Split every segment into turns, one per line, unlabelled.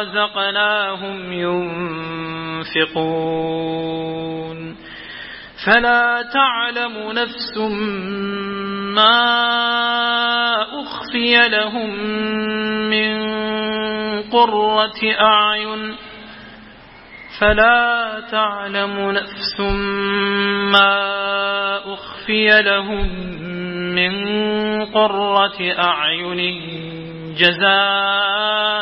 رزقناهم ينفقون. فلا تعلم نفس ما أخفي لهم من قرة أعين. فلا تعلم نفس ما أخفي لهم من قرة أعين جزاء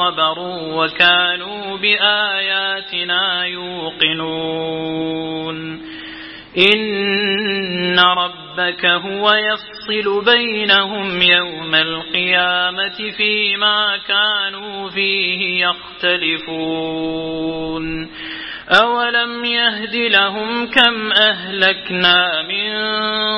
صبروا وكانوا بآياتنا يوقنون. إن ربك هو يفصل بينهم يوم القيامة فيما كانوا فيه يختلفون. أولم يهد لهم كم أهلكنا